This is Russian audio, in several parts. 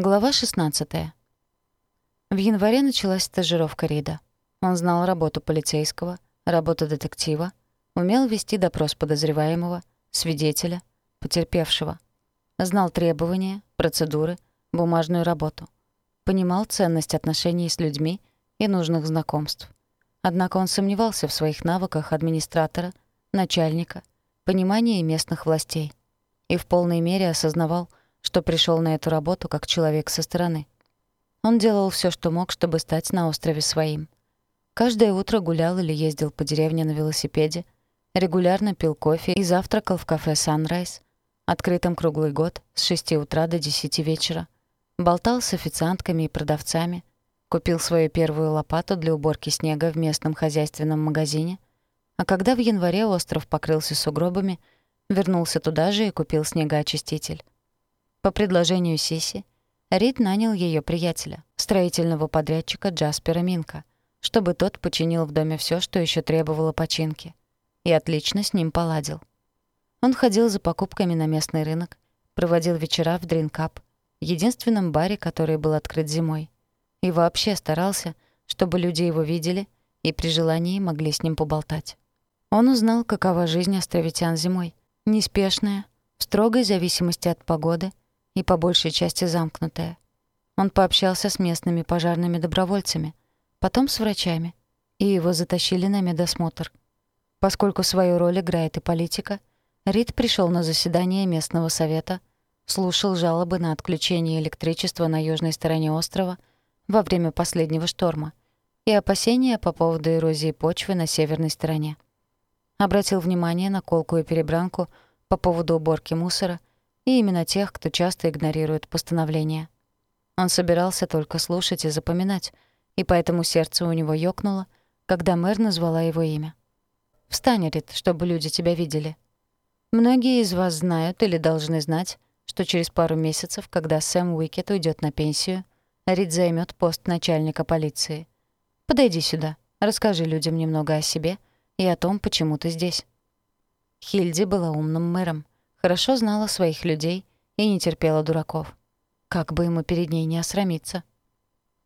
Глава 16. В январе началась стажировка Рида. Он знал работу полицейского, работу детектива, умел вести допрос подозреваемого, свидетеля, потерпевшего. Знал требования, процедуры, бумажную работу. Понимал ценность отношений с людьми и нужных знакомств. Однако он сомневался в своих навыках администратора, начальника, понимании местных властей и в полной мере осознавал, что пришел на эту работу как человек со стороны. Он делал все, что мог, чтобы стать на острове своим. Каждое утро гулял или ездил по деревне на велосипеде, регулярно пил кофе и завтракал в кафе «Санрайз», открытым круглый год с 6 утра до 10 вечера, болтал с официантками и продавцами, купил свою первую лопату для уборки снега в местном хозяйственном магазине, а когда в январе остров покрылся сугробами, вернулся туда же и купил снегоочиститель. По предложению Сиси, Рид нанял ее приятеля, строительного подрядчика Джаспера Минка, чтобы тот починил в доме все, что еще требовало починки. И отлично с ним поладил. Он ходил за покупками на местный рынок, проводил вечера в Дринкап, единственном баре, который был открыт зимой. И вообще старался, чтобы люди его видели и при желании могли с ним поболтать. Он узнал, какова жизнь островитян зимой. Неспешная, в строгой зависимости от погоды — и по большей части замкнутая. Он пообщался с местными пожарными добровольцами, потом с врачами, и его затащили на медосмотр. Поскольку свою роль играет и политика, Рид пришел на заседание местного совета, слушал жалобы на отключение электричества на южной стороне острова во время последнего шторма и опасения по поводу эрозии почвы на северной стороне. Обратил внимание на колкую перебранку по поводу уборки мусора и именно тех, кто часто игнорирует постановления. Он собирался только слушать и запоминать, и поэтому сердце у него ёкнуло, когда мэр назвала его имя. «Встань, Рит, чтобы люди тебя видели. Многие из вас знают или должны знать, что через пару месяцев, когда Сэм Уикет уйдет на пенсию, Рид займет пост начальника полиции. Подойди сюда, расскажи людям немного о себе и о том, почему ты здесь». Хильди была умным мэром — хорошо знала своих людей и не терпела дураков. Как бы ему перед ней не осрамиться.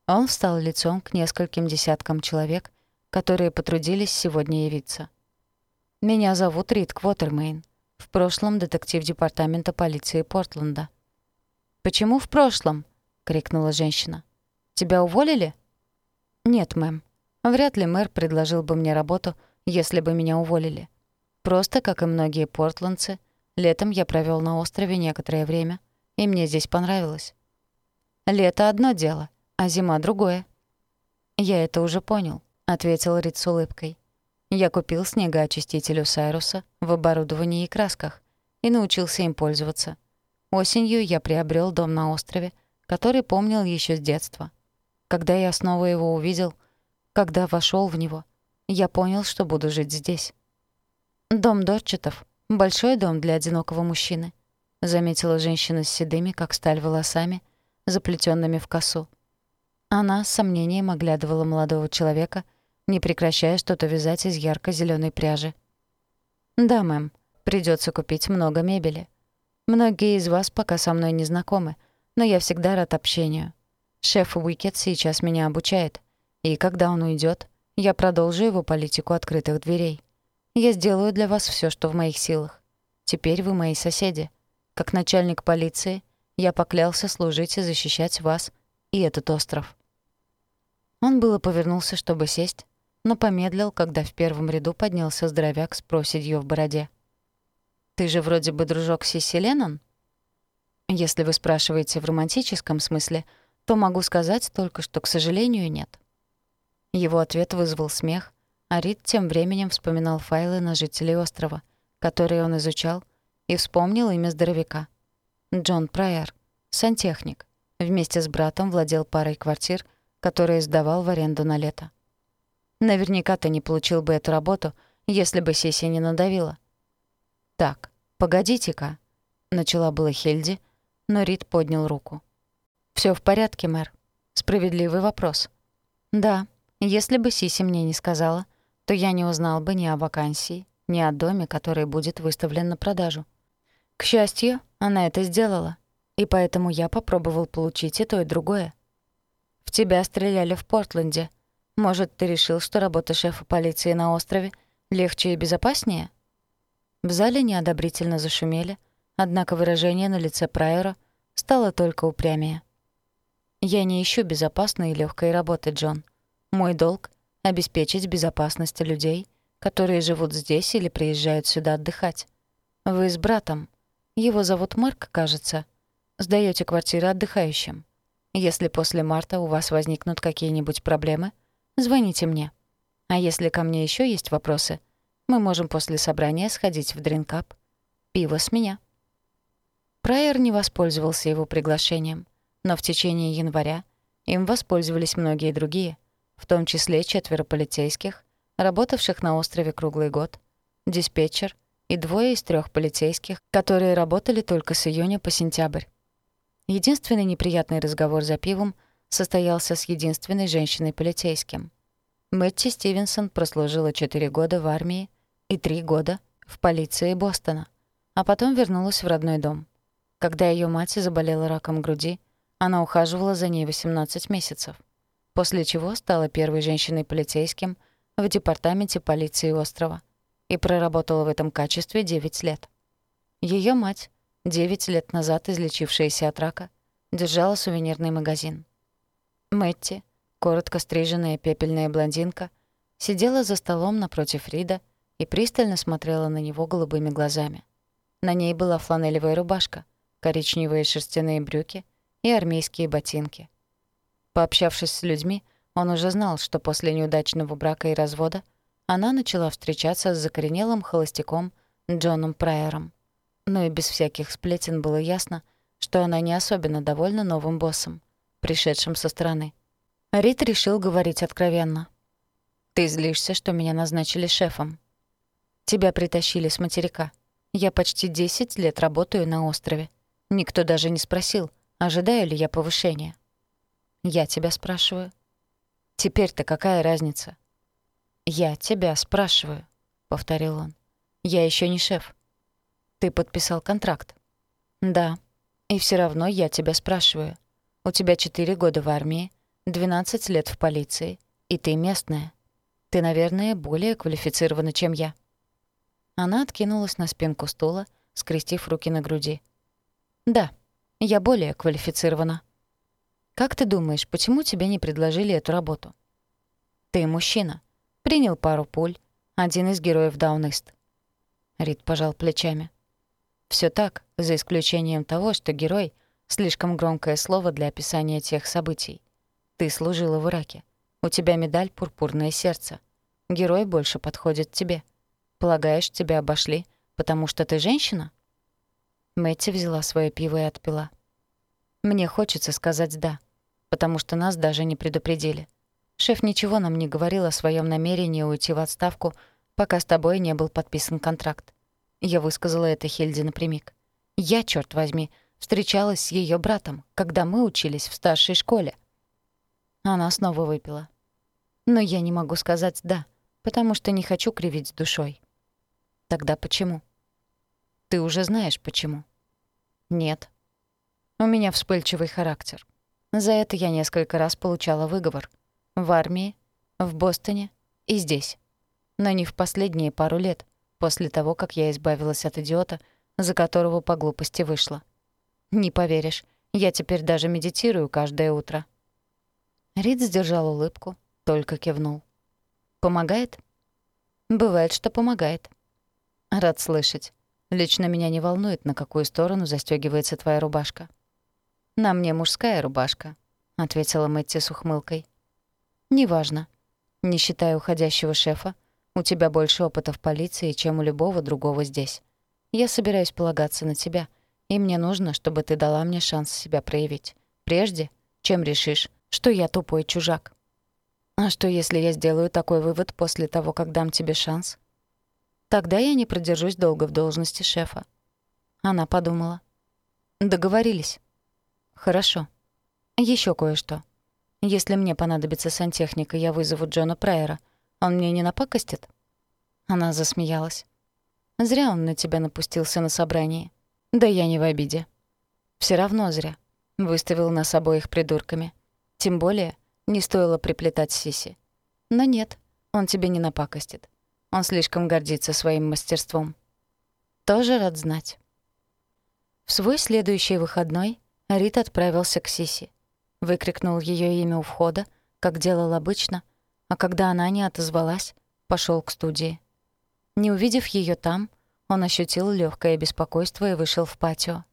Он встал лицом к нескольким десяткам человек, которые потрудились сегодня явиться. «Меня зовут Рид Квотермейн, в прошлом детектив департамента полиции Портленда». «Почему в прошлом?» — крикнула женщина. «Тебя уволили?» «Нет, мэм. Вряд ли мэр предложил бы мне работу, если бы меня уволили. Просто, как и многие портландцы, — Летом я провёл на острове некоторое время, и мне здесь понравилось. Лето — одно дело, а зима — другое. «Я это уже понял», — ответил Рид с улыбкой. «Я купил снегоочиститель у Сайруса в оборудовании и красках и научился им пользоваться. Осенью я приобрел дом на острове, который помнил еще с детства. Когда я снова его увидел, когда вошел в него, я понял, что буду жить здесь. Дом Дорчетов «Большой дом для одинокого мужчины», — заметила женщина с седыми, как сталь, волосами, заплетенными в косу. Она с сомнением оглядывала молодого человека, не прекращая что-то вязать из ярко зеленой пряжи. «Да, мэм, придется купить много мебели. Многие из вас пока со мной не знакомы, но я всегда рад общению. Шеф Уикет сейчас меня обучает, и когда он уйдет, я продолжу его политику открытых дверей. Я сделаю для вас все, что в моих силах. Теперь вы мои соседи. Как начальник полиции я поклялся служить и защищать вас и этот остров». Он было повернулся, чтобы сесть, но помедлил, когда в первом ряду поднялся здоровяк с проседью в бороде. «Ты же вроде бы дружок Сиси Леннон?» «Если вы спрашиваете в романтическом смысле, то могу сказать только, что, к сожалению, нет». Его ответ вызвал смех, а Рид тем временем вспоминал файлы на жителей острова, которые он изучал, и вспомнил имя здоровяка. Джон Прайер, сантехник, вместе с братом владел парой квартир, которые сдавал в аренду на лето. Наверняка ты не получил бы эту работу, если бы Сеси не надавила. «Так, погодите-ка», — начала была Хельди, но Рид поднял руку. Всё в порядке, мэр. Справедливый вопрос. Да, если бы Сиси мне не сказала, то я не узнал бы ни о вакансии, ни о доме, который будет выставлен на продажу. К счастью, она это сделала. И поэтому я попробовал получить и то, и другое. В тебя стреляли в Портленде. Может, ты решил, что работа шефа полиции на острове легче и безопаснее? В зале неодобрительно зашумели, однако выражение на лице Прайора стало только упрямее. «Я не ищу безопасной и легкой работы, Джон. Мой долг — обеспечить безопасность людей, которые живут здесь или приезжают сюда отдыхать. Вы с братом. Его зовут Марк, кажется. Сдаёте квартиру отдыхающим. Если после марта у вас возникнут какие-нибудь проблемы, звоните мне. А если ко мне ещё есть вопросы, мы можем после собрания сходить в дринкап. Пиво с меня». Прайер не воспользовался его приглашением, но в течение января им воспользовались многие другие, в том числе четверо полицейских, работавших на острове круглый год, диспетчер и двое из трех полицейских, которые работали только с июня по сентябрь. Единственный неприятный разговор за пивом состоялся с единственной женщиной-полицейским. Мэтти Стивенсон прослужила 4 года в армии и 3 года в полиции Бостона, а потом вернулась в родной дом. Когда ее мать заболела раком груди, она ухаживала за ней 18 месяцев, после чего стала первой женщиной-полицейским в департаменте полиции острова и проработала в этом качестве 9 лет. Ее мать, 9 лет назад излечившаяся от рака, держала сувенирный магазин. Мэтти, коротко стриженная пепельная блондинка, сидела за столом напротив Рида и пристально смотрела на него голубыми глазами. На ней была фланелевая рубашка, коричневые шерстяные брюки и армейские ботинки. Пообщавшись с людьми, он уже знал, что после неудачного брака и развода она начала встречаться с закоренелым холостяком Джоном Прайером. Но и без всяких сплетен было ясно, что она не особенно довольна новым боссом, пришедшим со стороны. Рит решил говорить откровенно. «Ты злишься, что меня назначили шефом. Тебя притащили с материка. Я почти 10 лет работаю на острове. Никто даже не спросил, ожидаю ли я повышения. Я тебя спрашиваю. Теперь-то какая разница? «Я тебя спрашиваю», — повторил он. «Я еще не шеф». «Ты подписал контракт?» «Да. И все равно я тебя спрашиваю. У тебя четыре года в армии, 12 лет в полиции, и ты местная. Ты, наверное, более квалифицирована, чем я». Она откинулась на спинку стула, скрестив руки на груди. «Да, я более квалифицирована». «Как ты думаешь, почему тебе не предложили эту работу?» «Ты мужчина. Принял пару пуль. Один из героев Даунист. Рид пожал плечами. Все так, за исключением того, что герой — слишком громкое слово для описания тех событий. Ты служила в Ираке. У тебя медаль «Пурпурное сердце». Герой больше подходит тебе. Полагаешь, тебя обошли, потому что ты женщина?» Мэтти взяла свое пиво и отпила. «Мне хочется сказать «да», потому что нас даже не предупредили. Шеф ничего нам не говорил о своем намерении уйти в отставку, пока с тобой не был подписан контракт. Я высказала это Хильде напрямик. Я, черт возьми, встречалась с ее братом, когда мы учились в старшей школе. Она снова выпила. Но я не могу сказать «да», потому что не хочу кривить душой. Тогда почему? Ты уже знаешь, почему. Нет. У меня вспыльчивый характер. За это я несколько раз получала выговор — в армии, в Бостоне и здесь. Но не в последние пару лет, после того, как я избавилась от идиота, за которого по глупости вышла. Не поверишь, я теперь даже медитирую каждое утро. Рид сдержал улыбку, только кивнул. «Помогает?» «Бывает, что помогает». «Рад слышать. Лично меня не волнует, на какую сторону застёгивается твоя рубашка». «На мне мужская рубашка», — ответила Мэтти с ухмылкой. «Неважно. Не считая уходящего шефа, у тебя больше опыта в полиции, чем у любого другого здесь. Я собираюсь полагаться на тебя, и мне нужно, чтобы ты дала мне шанс себя проявить. Прежде, чем решишь, что я тупой чужак. А что, если я сделаю такой вывод после того, как дам тебе шанс? Тогда я не продержусь долго в должности шефа. Она подумала. Договорились. Хорошо. Еще кое-что. Если мне понадобится сантехника, я вызову Джона Прайера. Он мне не напакостит?» Она засмеялась. «Зря он на тебя напустился на собрании. Да я не в обиде». Все равно зря. Выставил нас обоих придурками. Тем более, не стоило приплетать Сиси. Но нет, он тебе не напакостит. Он слишком гордится своим мастерством. Тоже рад знать. В свой следующий выходной Рит отправился к Сиси. Выкрикнул ее имя у входа, как делал обычно, а когда она не отозвалась, пошел к студии. Не увидев ее там, он ощутил легкое беспокойство и вышел в патио.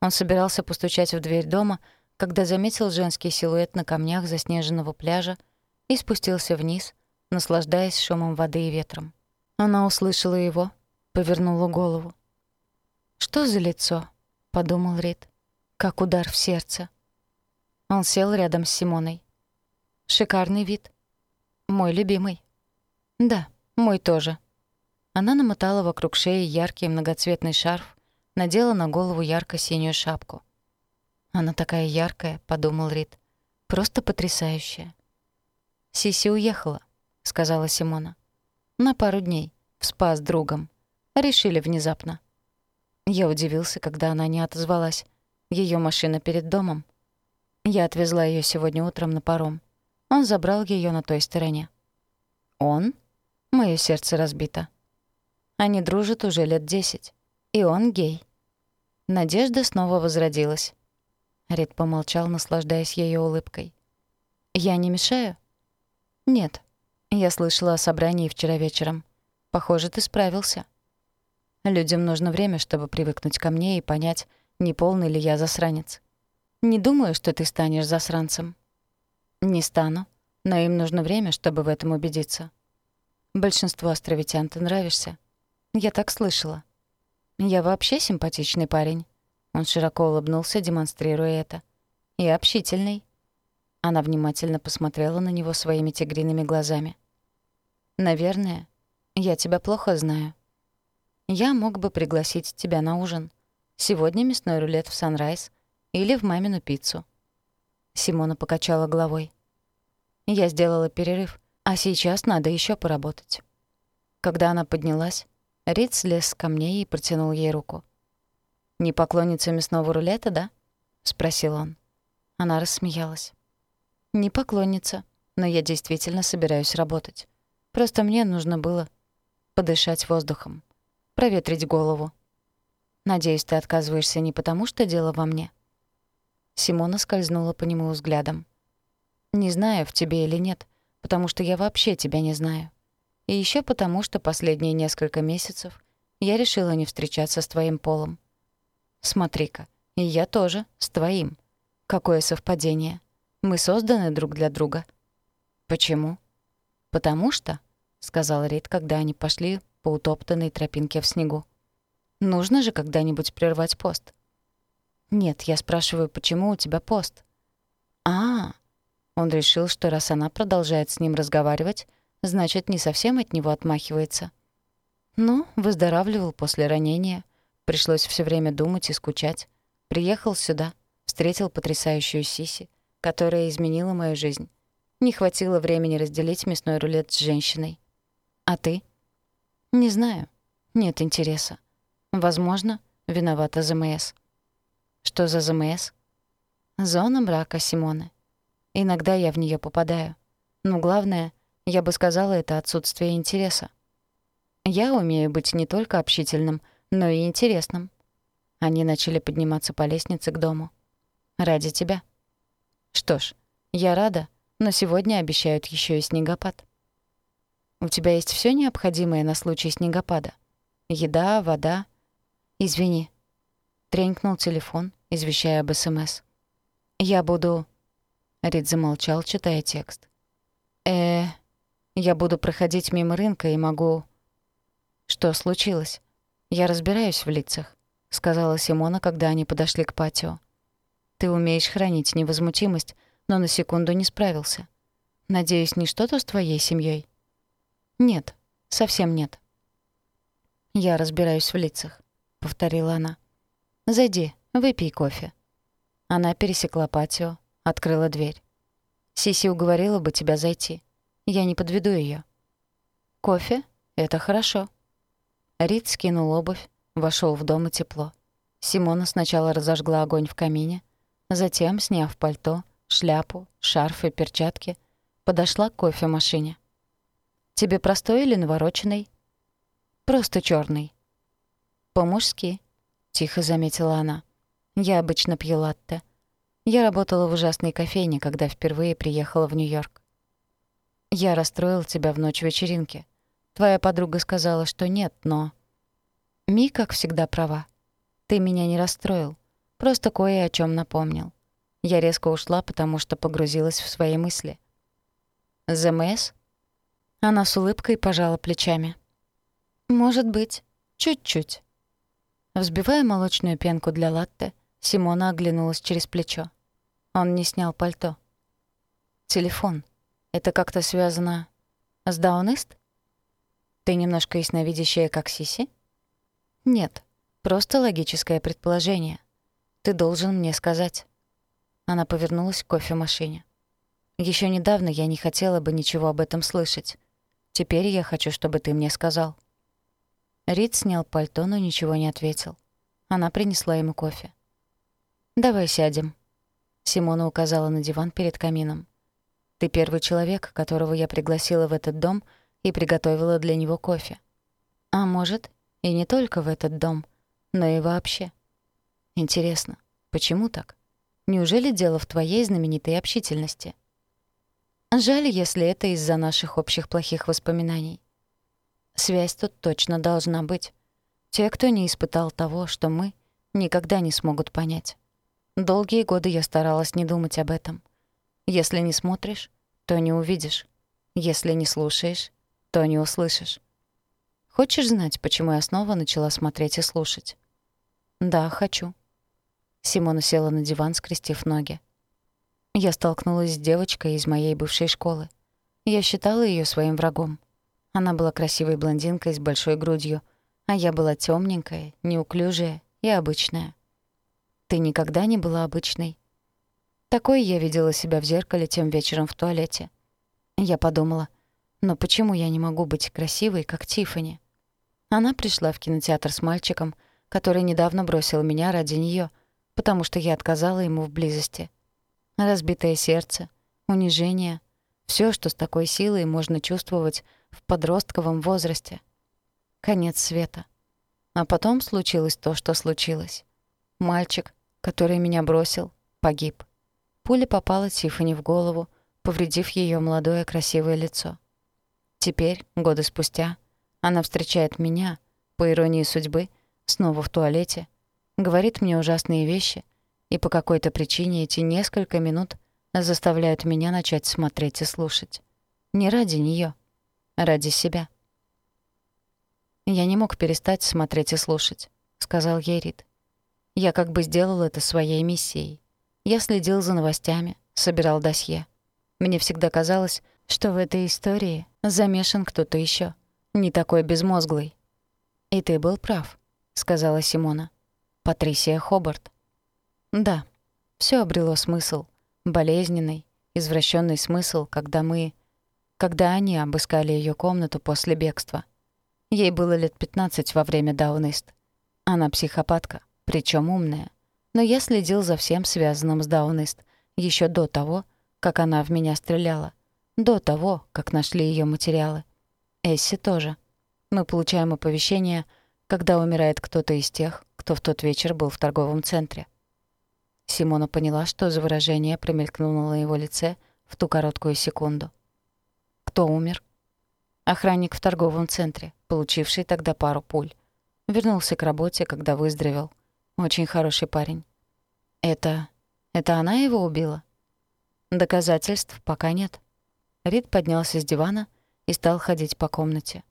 Он собирался постучать в дверь дома, когда заметил женский силуэт на камнях заснеженного пляжа и спустился вниз, наслаждаясь шумом воды и ветром. Она услышала его, повернула голову. «Что за лицо?» — подумал Рид. «Как удар в сердце». Он сел рядом с Симоной. «Шикарный вид. Мой любимый». «Да, мой тоже». Она намотала вокруг шеи яркий многоцветный шарф, надела на голову ярко-синюю шапку. «Она такая яркая», — подумал Рид. «Просто потрясающая». «Сиси уехала», — сказала Симона. «На пару дней. В спа с другом. Решили внезапно». Я удивился, когда она не отозвалась. Ее машина перед домом. Я отвезла ее сегодня утром на паром. Он забрал ее на той стороне. «Он?» Моё сердце разбито. Они дружат уже лет десять. И он гей. Надежда снова возродилась. Рид помолчал, наслаждаясь ее улыбкой. «Я не мешаю?» «Нет. Я слышала о собрании вчера вечером. Похоже, ты справился». Людям нужно время, чтобы привыкнуть ко мне и понять, не полный ли я засранец. Не думаю, что ты станешь засранцем. Не стану, но им нужно время, чтобы в этом убедиться. Большинству островитян ты нравишься. Я так слышала. Я вообще симпатичный парень. Он широко улыбнулся, демонстрируя это. И общительный. Она внимательно посмотрела на него своими тигриными глазами. «Наверное, я тебя плохо знаю. Я мог бы пригласить тебя на ужин. Сегодня мясной рулет в Санрайз или в мамину пиццу». Симона покачала головой. «Я сделала перерыв, а сейчас надо еще поработать». Когда она поднялась, Рид слез с камней и протянул ей руку. «Не поклонница мясного рулета, да?» — спросил он. Она рассмеялась. «Не поклонница, но я действительно собираюсь работать. Просто мне нужно было подышать воздухом проветрить голову. Надеюсь, ты отказываешься не потому, что дело во мне. Симона скользнула по нему взглядом. Не знаю, в тебе или нет, потому что я вообще тебя не знаю. И еще потому, что последние несколько месяцев я решила не встречаться с твоим полом. Смотри-ка, и я тоже с твоим. Какое совпадение. Мы созданы друг для друга. Почему? Потому что, сказал Рид, когда они пошли по утоптанной тропинке в снегу. Нужно же когда-нибудь прервать пост. Нет, я спрашиваю, почему у тебя пост? А, -а, -а. Он решил, что раз она продолжает с ним разговаривать, значит, не совсем от него отмахивается. Ну, выздоравливал после ранения. Пришлось все время думать и скучать. Приехал сюда, встретил потрясающую Сиси, которая изменила мою жизнь. Не хватило времени разделить мясной рулет с женщиной. А ты? Не знаю. Нет интереса. Возможно, виновата ЗМС. Что за ЗМС? Зона мрака Симоны. Иногда я в нее попадаю. Но главное, я бы сказала, это отсутствие интереса. Я умею быть не только общительным, но и интересным. Они начали подниматься по лестнице к дому. Ради тебя. Что ж, я рада, но сегодня обещают еще и снегопад. У тебя есть все необходимое на случай снегопада? Еда, вода? Извини. Тренькнул телефон, извещая об СМС. Я буду... Рид замолчал, читая текст. э Я буду проходить мимо рынка и могу... Что случилось? Я разбираюсь в лицах, сказала Симона, когда они подошли к патио. Ты умеешь хранить невозмутимость, но на секунду не справился. Надеюсь, не что-то с твоей семьей. «Нет, совсем нет». «Я разбираюсь в лицах», — повторила она. «Зайди, выпей кофе». Она пересекла патио, открыла дверь. «Сиси уговорила бы тебя зайти. Я не подведу ее. «Кофе? Это хорошо». Рид скинул обувь, вошел в дом и тепло. Симона сначала разожгла огонь в камине, затем, сняв пальто, шляпу, шарф и перчатки, подошла к кофемашине. «Тебе простой или навороченный?» «Просто черный. «По-мужски», — тихо заметила она. «Я обычно пью латте. Я работала в ужасной кофейне, когда впервые приехала в Нью-Йорк. Я расстроил тебя в ночь вечеринки. Твоя подруга сказала, что нет, но...» Ми, как всегда, права. Ты меня не расстроил, просто кое о чем напомнил. Я резко ушла, потому что погрузилась в свои мысли. «ЗМС?» Она с улыбкой пожала плечами. «Может быть. Чуть-чуть». Взбивая молочную пенку для латте, Симона оглянулась через плечо. Он не снял пальто. «Телефон. Это как-то связано с Даунист? Ты немножко ясновидящая, как Сиси?» «Нет. Просто логическое предположение. Ты должен мне сказать». Она повернулась к кофемашине. Еще недавно я не хотела бы ничего об этом слышать. Теперь я хочу, чтобы ты мне сказал». Рид снял пальто, но ничего не ответил. Она принесла ему кофе. «Давай сядем». Симона указала на диван перед камином. «Ты первый человек, которого я пригласила в этот дом и приготовила для него кофе. А может, и не только в этот дом, но и вообще. Интересно, почему так? Неужели дело в твоей знаменитой общительности? Жаль, если это из-за наших общих плохих воспоминаний. Связь тут точно должна быть. Те, кто не испытал того, что мы, никогда не смогут понять. Долгие годы я старалась не думать об этом. Если не смотришь, то не увидишь. Если не слушаешь, то не услышишь. Хочешь знать, почему я снова начала смотреть и слушать? «Да, хочу». Симона села на диван, скрестив ноги. Я столкнулась с девочкой из моей бывшей школы. Я считала ее своим врагом. Она была красивой блондинкой с большой грудью, а я была тёмненькая, неуклюжая и обычная. Ты никогда не была обычной. Такой я видела себя в зеркале тем вечером в туалете. Я подумала, но почему я не могу быть красивой, как Тиффани? Она пришла в кинотеатр с мальчиком, который недавно бросил меня ради неё, потому что я отказала ему в близости. Разбитое сердце, унижение — всё, что с такой силой можно чувствовать в подростковом возрасте. Конец света. А потом случилось то, что случилось. Мальчик, который меня бросил, погиб. Пуля попала Тиффани в голову, повредив её молодое красивое лицо. Теперь, годы спустя, она встречает меня, по иронии судьбы, снова в туалете, говорит мне ужасные вещи, и по какой-то причине эти несколько минут заставляют меня начать смотреть и слушать. Не ради неё, а ради себя. «Я не мог перестать смотреть и слушать», — сказал ей Рид. «Я как бы сделал это своей миссией. Я следил за новостями, собирал досье. Мне всегда казалось, что в этой истории замешан кто-то ещё, не такой безмозглый. И ты был прав. — сказала Симона. «Патрисия Хобарт». «Да, все обрело смысл. Болезненный, извращенный смысл, когда мы... Когда они обыскали ее комнату после бегства. Ей было лет 15 во время Даунист. Она психопатка, причем умная. Но я следил за всем связанным с Даунист еще до того, как она в меня стреляла. До того, как нашли ее материалы. Эсси тоже. Мы получаем оповещение — когда умирает кто-то из тех, кто в тот вечер был в торговом центре. Симона поняла, что за выражение промелькнуло на его лице в ту короткую секунду. Кто умер? Охранник в торговом центре, получивший тогда пару пуль. Вернулся к работе, когда выздоровел. Очень хороший парень. Это... это она его убила? Доказательств пока нет. Рид поднялся с дивана и стал ходить по комнате.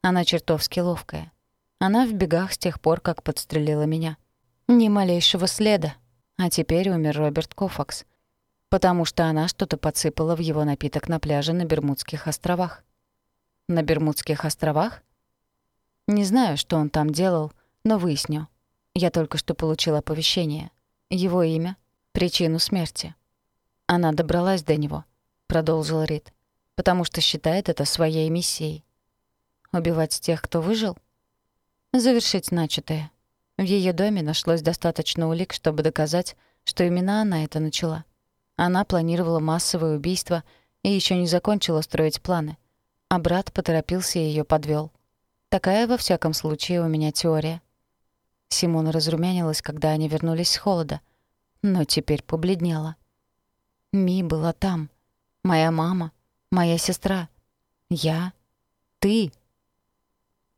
Она чертовски ловкая. Она в бегах с тех пор, как подстрелила меня. Ни малейшего следа. А теперь умер Роберт Кофакс. Потому что она что-то подсыпала в его напиток на пляже на Бермудских островах. На Бермудских островах? Не знаю, что он там делал, но выясню. Я только что получила оповещение. Его имя, причину смерти. Она добралась до него, продолжил Рид, потому что считает это своей миссией. Убивать тех, кто выжил? завершить начатое. В ее доме нашлось достаточно улик, чтобы доказать, что именно она это начала. Она планировала массовое убийство и еще не закончила строить планы. А брат поторопился и ее подвел. Такая, во всяком случае, у меня теория. Симона разрумянилась, когда они вернулись с холода, но теперь побледнела. Ми была там. Моя мама, моя сестра. Я. Ты.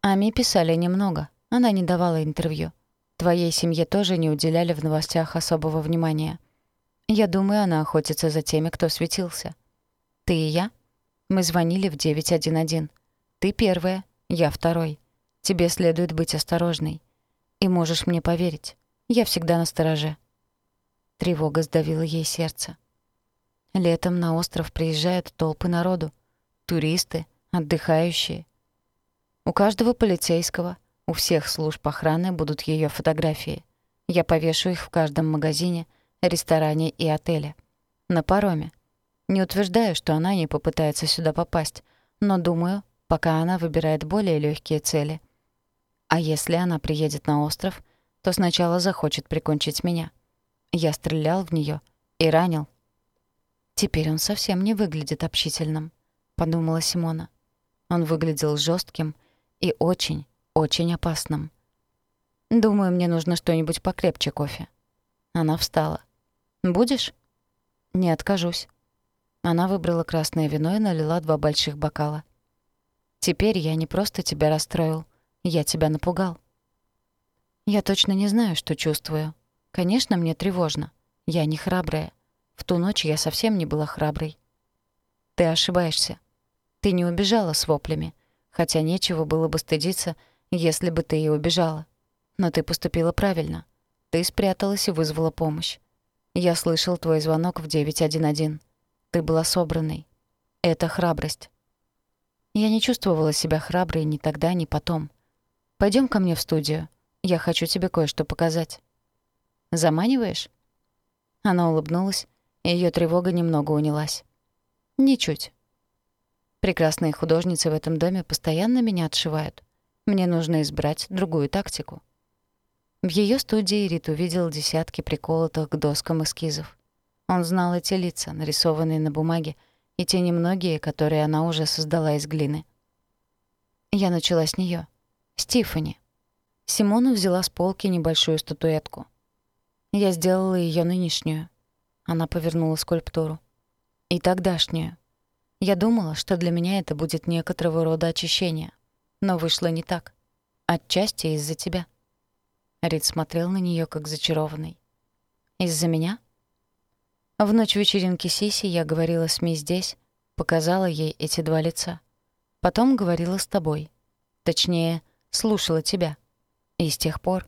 А Ми писали немного. Она не давала интервью. Твоей семье тоже не уделяли в новостях особого внимания. Я думаю, она охотится за теми, кто светился. Ты и я? Мы звонили в 911. Ты первая, я второй. Тебе следует быть осторожной. И можешь мне поверить, я всегда на стороже. Тревога сдавила ей сердце. Летом на остров приезжают толпы народу. Туристы, отдыхающие. У каждого полицейского, у всех служб охраны будут ее фотографии. Я повешу их в каждом магазине, ресторане и отеле. На пароме. Не утверждаю, что она не попытается сюда попасть, но думаю, пока она выбирает более легкие цели. А если она приедет на остров, то сначала захочет прикончить меня. Я стрелял в нее и ранил. Теперь он совсем не выглядит общительным, подумала Симона. Он выглядел жестким и очень, очень опасным. Думаю, мне нужно что-нибудь покрепче кофе. Она встала. Будешь? Не откажусь. Она выбрала красное вино и налила два больших бокала. Теперь я не просто тебя расстроил, я тебя напугал. Я точно не знаю, что чувствую. Конечно, мне тревожно. Я не храбрая. В ту ночь я совсем не была храброй. Ты ошибаешься. Ты не убежала с воплями, хотя нечего было бы стыдиться, если бы ты и убежала. Но ты поступила правильно. Ты спряталась и вызвала помощь. Я слышал твой звонок в 911. Ты была собранной. Это храбрость. Я не чувствовала себя храброй ни тогда, ни потом. Пойдем ко мне в студию. Я хочу тебе кое-что показать. Заманиваешь?» Она улыбнулась, и её тревога немного унялась. «Ничуть. Прекрасные художницы в этом доме постоянно меня отшивают. Мне нужно избрать другую тактику». В её студии Рит увидел десятки приколотых к доскам эскизов. Он знал эти лица, нарисованные на бумаге, и те немногие, которые она уже создала из глины. Я начала с неё. Стифани. Симона взяла с полки небольшую статуэтку. Я сделала ее нынешнюю. Она повернула скульптуру. И тогдашнюю. Я думала, что для меня это будет некоторого рода очищение. Но вышло не так. Отчасти из-за тебя. Рид смотрел на нее как зачарованный. «Из-за меня?» В ночь вечеринки Сиси я говорила с Ми здесь, показала ей эти два лица. Потом говорила с тобой. Точнее, слушала тебя. И с тех пор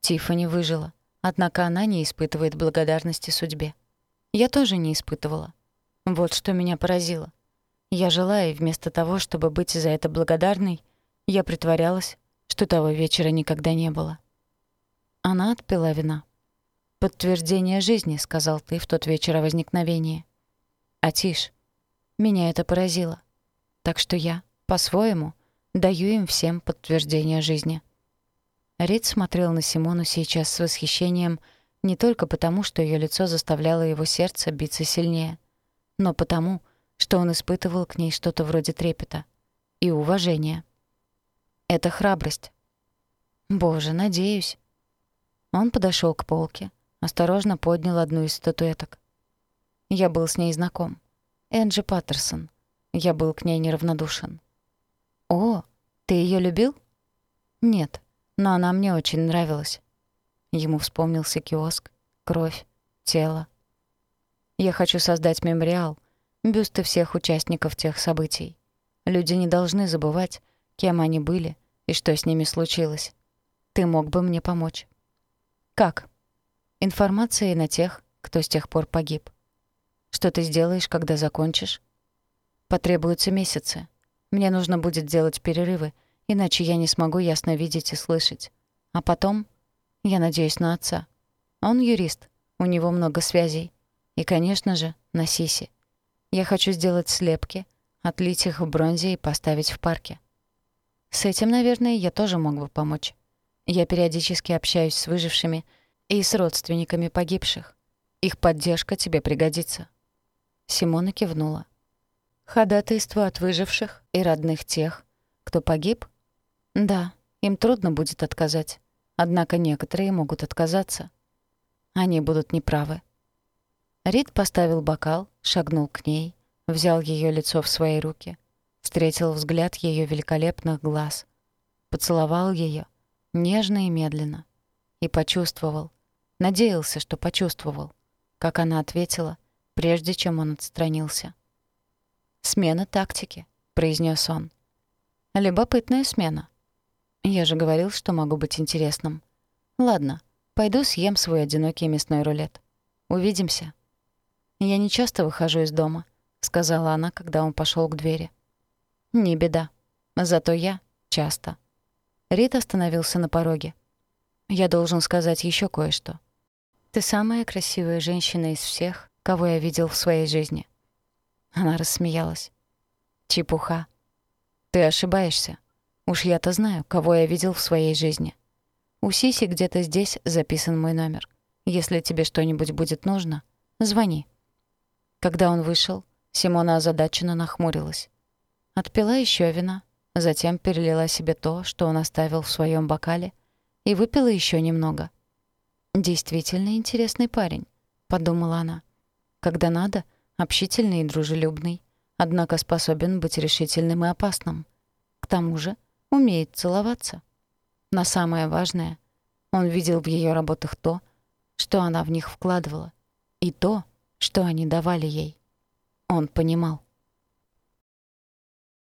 Тиффани выжила. Однако она не испытывает благодарности судьбе. Я тоже не испытывала. Вот что меня поразило. Я жила, и вместо того, чтобы быть за это благодарной, я притворялась, что того вечера никогда не было. Она отпила вина. «Подтверждение жизни», — сказал ты в тот вечер о возникновении. А тишь. Меня это поразило. Так что я, по-своему, даю им всем подтверждение жизни. Рид смотрел на Симону сейчас с восхищением не только потому, что ее лицо заставляло его сердце биться сильнее, но потому, что он испытывал к ней что-то вроде трепета и уважения. Это храбрость. Боже, надеюсь. Он подошел к полке, осторожно поднял одну из статуэток. Я был с ней знаком. Энджи Паттерсон. Я был к ней неравнодушен. «О, ты ее любил?» «Нет но она мне очень нравилась. Ему вспомнился киоск, кровь, тело. Я хочу создать мемориал, бюсты всех участников тех событий. Люди не должны забывать, кем они были и что с ними случилось. Ты мог бы мне помочь. Как? Информацией на тех, кто с тех пор погиб. Что ты сделаешь, когда закончишь? Потребуются месяцы. Мне нужно будет делать перерывы, иначе я не смогу ясно видеть и слышать. А потом я надеюсь на отца. Он юрист, у него много связей. И, конечно же, на Сиси. Я хочу сделать слепки, отлить их в бронзе и поставить в парке. С этим, наверное, я тоже мог бы помочь. Я периодически общаюсь с выжившими и с родственниками погибших. Их поддержка тебе пригодится». Симона кивнула. «Ходатайство от выживших и родных тех, кто погиб? Да, им трудно будет отказать. Однако некоторые могут отказаться. Они будут неправы». Рид поставил бокал, шагнул к ней, взял ее лицо в свои руки, встретил взгляд ее великолепных глаз, поцеловал ее нежно и медленно и почувствовал, надеялся, что почувствовал, как она ответила, прежде чем он отстранился. «Смена тактики», — произнес он. «Любопытная смена. Я же говорил, что могу быть интересным. Ладно, пойду съем свой одинокий мясной рулет. Увидимся». «Я не часто выхожу из дома», — сказала она, когда он пошел к двери. «Не беда. Зато я часто». Рит остановился на пороге. «Я должен сказать еще кое-что. Ты самая красивая женщина из всех, кого я видел в своей жизни». Она рассмеялась. «Чепуха. Ты ошибаешься. Уж я-то знаю, кого я видел в своей жизни. У Сиси где-то здесь записан мой номер. Если тебе что-нибудь будет нужно, звони». Когда он вышел, Симона озадаченно нахмурилась. Отпила еще вина, затем перелила себе то, что он оставил в своем бокале, и выпила еще немного. «Действительно интересный парень», — подумала она. «Когда надо, общительный и дружелюбный, однако способен быть решительным и опасным. К тому же умеет целоваться. Но самое важное, он видел в ее работах то, что она в них вкладывала, и то, что они давали ей. Он понимал.